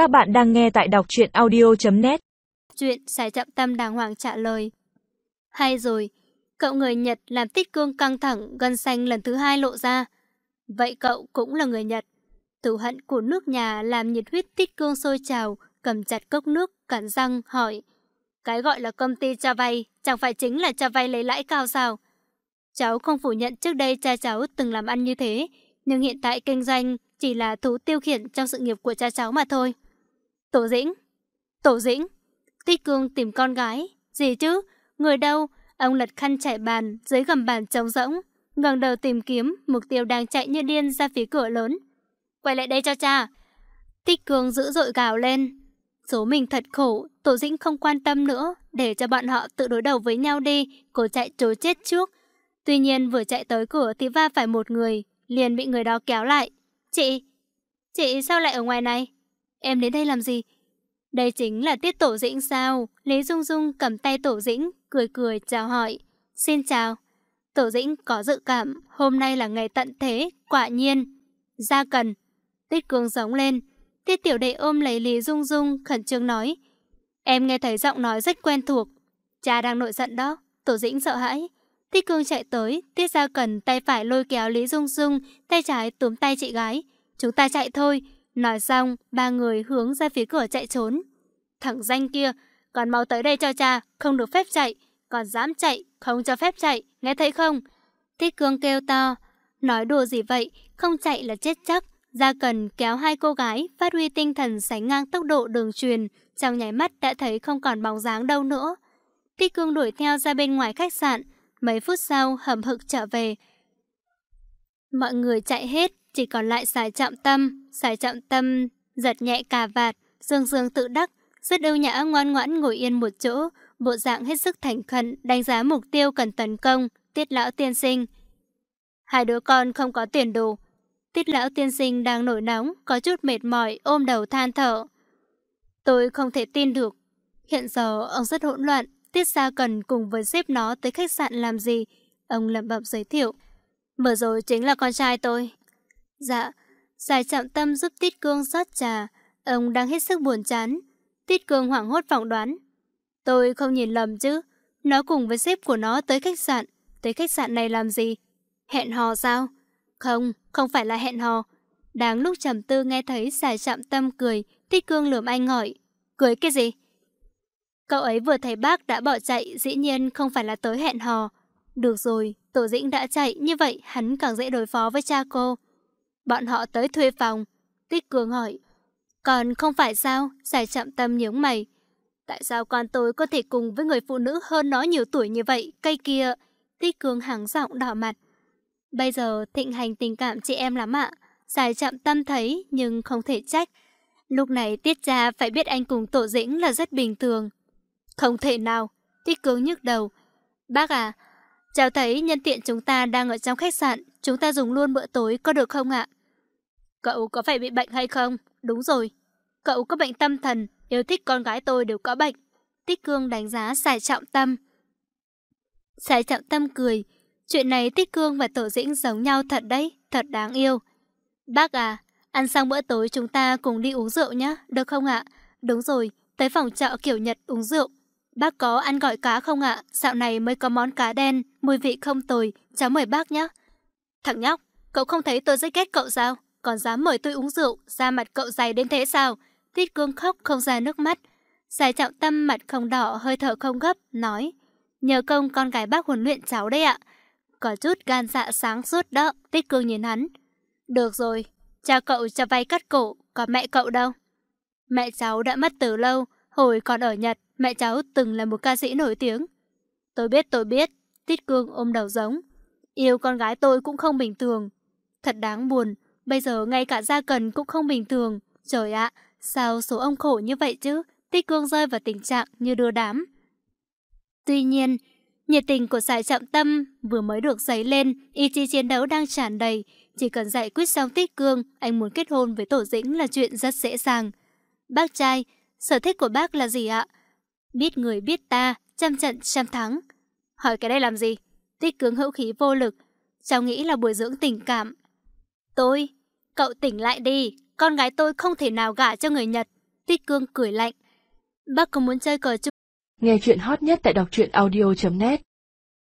Các bạn đang nghe tại đọc truyện audio.net Chuyện Sài Chậm Tâm đàng hoàng trả lời. Hay rồi, cậu người Nhật làm tích cương căng thẳng gân xanh lần thứ hai lộ ra. Vậy cậu cũng là người Nhật. Tử hận của nước nhà làm nhiệt huyết tích cương sôi trào, cầm chặt cốc nước, cắn răng, hỏi. Cái gọi là công ty cho vay, chẳng phải chính là cho vay lấy lãi cao sao? Cháu không phủ nhận trước đây cha cháu từng làm ăn như thế, nhưng hiện tại kinh doanh chỉ là thú tiêu khiển trong sự nghiệp của cha cháu mà thôi. Tổ dĩnh, tổ dĩnh, Tích Cương tìm con gái. Gì chứ? Người đâu? Ông lật khăn chạy bàn, dưới gầm bàn trống rỗng. ngẩng đầu tìm kiếm, mục tiêu đang chạy như điên ra phía cửa lớn. Quay lại đây cho cha. Tích Cương dữ dội gào lên. Số mình thật khổ, Tổ Dĩnh không quan tâm nữa, để cho bọn họ tự đối đầu với nhau đi, cô chạy trốn chết trước. Tuy nhiên vừa chạy tới cửa thì va phải một người, liền bị người đó kéo lại. Chị, chị sao lại ở ngoài này? Em đến đây làm gì? Đây chính là tiết tổ dĩnh sao? Lý Dung Dung cầm tay tổ dĩnh, cười cười chào hỏi. Xin chào. Tổ dĩnh có dự cảm, hôm nay là ngày tận thế, quả nhiên. Ra cần. Tiết cường giống lên. Tiết tiểu đệ ôm lấy Lý Dung Dung, khẩn trương nói. Em nghe thấy giọng nói rất quen thuộc. Cha đang nổi giận đó. Tổ dĩnh sợ hãi. Tiết cương chạy tới, tiết ra cần tay phải lôi kéo Lý Dung Dung, tay trái túm tay chị gái. Chúng ta chạy thôi. Nói xong, ba người hướng ra phía cửa chạy trốn. Thằng danh kia, còn mau tới đây cho cha, không được phép chạy. Còn dám chạy, không cho phép chạy, nghe thấy không? Thích cương kêu to. Nói đùa gì vậy, không chạy là chết chắc. Gia cần kéo hai cô gái, phát huy tinh thần sánh ngang tốc độ đường truyền. Trong nháy mắt đã thấy không còn bóng dáng đâu nữa. Thích cương đuổi theo ra bên ngoài khách sạn. Mấy phút sau, hầm hực trở về. Mọi người chạy hết, chỉ còn lại xài chạm tâm. Xài chạm tâm giật nhẹ cà vạt, dương dương tự đắc, rất ưu nhã ngoan ngoãn ngồi yên một chỗ, bộ dạng hết sức thành khẩn, đánh giá mục tiêu cần tấn công, tiết lão tiên sinh. Hai đứa con không có tiền đồ. Tiết lão tiên sinh đang nổi nóng, có chút mệt mỏi, ôm đầu than thở. Tôi không thể tin được. Hiện giờ ông rất hỗn loạn, Tiết Gia cần cùng với xếp nó tới khách sạn làm gì? Ông lẩm bẩm giới thiệu. Mở rồi chính là con trai tôi. Dạ, Giải chạm tâm giúp Tiết Cương rót trà. Ông đang hết sức buồn chán. Tiết Cương hoảng hốt phỏng đoán. Tôi không nhìn lầm chứ. Nó cùng với sếp của nó tới khách sạn. Tới khách sạn này làm gì? Hẹn hò sao? Không, không phải là hẹn hò. Đáng lúc trầm tư nghe thấy giải chạm tâm cười, Tiết Cương lườm anh hỏi. Cười cái gì? Cậu ấy vừa thấy bác đã bỏ chạy, dĩ nhiên không phải là tới hẹn hò. Được rồi, Tổ Dĩnh đã chạy, như vậy hắn càng dễ đối phó với cha cô. Bọn họ tới thuê phòng. Tích Cường hỏi. Còn không phải sao? Giải chậm tâm nhướng mày. Tại sao con tôi có thể cùng với người phụ nữ hơn nó nhiều tuổi như vậy? Cây kia. Tích Cường hàng giọng đỏ mặt. Bây giờ thịnh hành tình cảm chị em lắm ạ. Giải chậm tâm thấy nhưng không thể trách. Lúc này tiết ra phải biết anh cùng tổ dĩnh là rất bình thường. Không thể nào. Tích Cường nhức đầu. Bác à, cháu thấy nhân tiện chúng ta đang ở trong khách sạn. Chúng ta dùng luôn bữa tối có được không ạ? Cậu có phải bị bệnh hay không? Đúng rồi. Cậu có bệnh tâm thần, yêu thích con gái tôi đều có bệnh. Tích Cương đánh giá Sài Trọng Tâm. Sài Trọng Tâm cười. Chuyện này Tích Cương và Tổ Dĩnh giống nhau thật đấy, thật đáng yêu. Bác à, ăn xong bữa tối chúng ta cùng đi uống rượu nhé, được không ạ? Đúng rồi, tới phòng trọ kiểu Nhật uống rượu. Bác có ăn gỏi cá không ạ? Dạo này mới có món cá đen, mùi vị không tồi, cháu mời bác nhé. Thằng nhóc, cậu không thấy tôi rất ghét cậu sao? Còn dám mời tôi uống rượu, da mặt cậu dày đến thế sao? Tiết cương khóc không ra nước mắt. Giải trọng tâm mặt không đỏ, hơi thở không gấp, nói. Nhờ công con gái bác huấn luyện cháu đấy ạ. Có chút gan dạ sáng suốt đó, Tiết cương nhìn hắn. Được rồi, cha cậu cho vay cắt cổ, còn mẹ cậu đâu? Mẹ cháu đã mất từ lâu, hồi còn ở Nhật, mẹ cháu từng là một ca sĩ nổi tiếng. Tôi biết tôi biết, Tiết cương ôm đầu giống. Yêu con gái tôi cũng không bình thường. Thật đáng buồn, bây giờ ngay cả gia cần cũng không bình thường. Trời ạ, sao số ông khổ như vậy chứ? Tích cương rơi vào tình trạng như đưa đám. Tuy nhiên, nhiệt tình của sải trọng tâm vừa mới được dấy lên, ý chí chiến đấu đang tràn đầy. Chỉ cần giải quyết xong tích cương, anh muốn kết hôn với tổ dĩnh là chuyện rất dễ dàng. Bác trai, sở thích của bác là gì ạ? Biết người biết ta, trăm trận trăm thắng. Hỏi cái đây làm gì? Tích cương hữu khí vô lực. Cháu nghĩ là bồi dưỡng tình cảm. Tôi, cậu tỉnh lại đi. Con gái tôi không thể nào gả cho người Nhật. Tích cương cười lạnh. Bác có muốn chơi cờ chung? Nghe chuyện hot nhất tại đọc truyện audio.net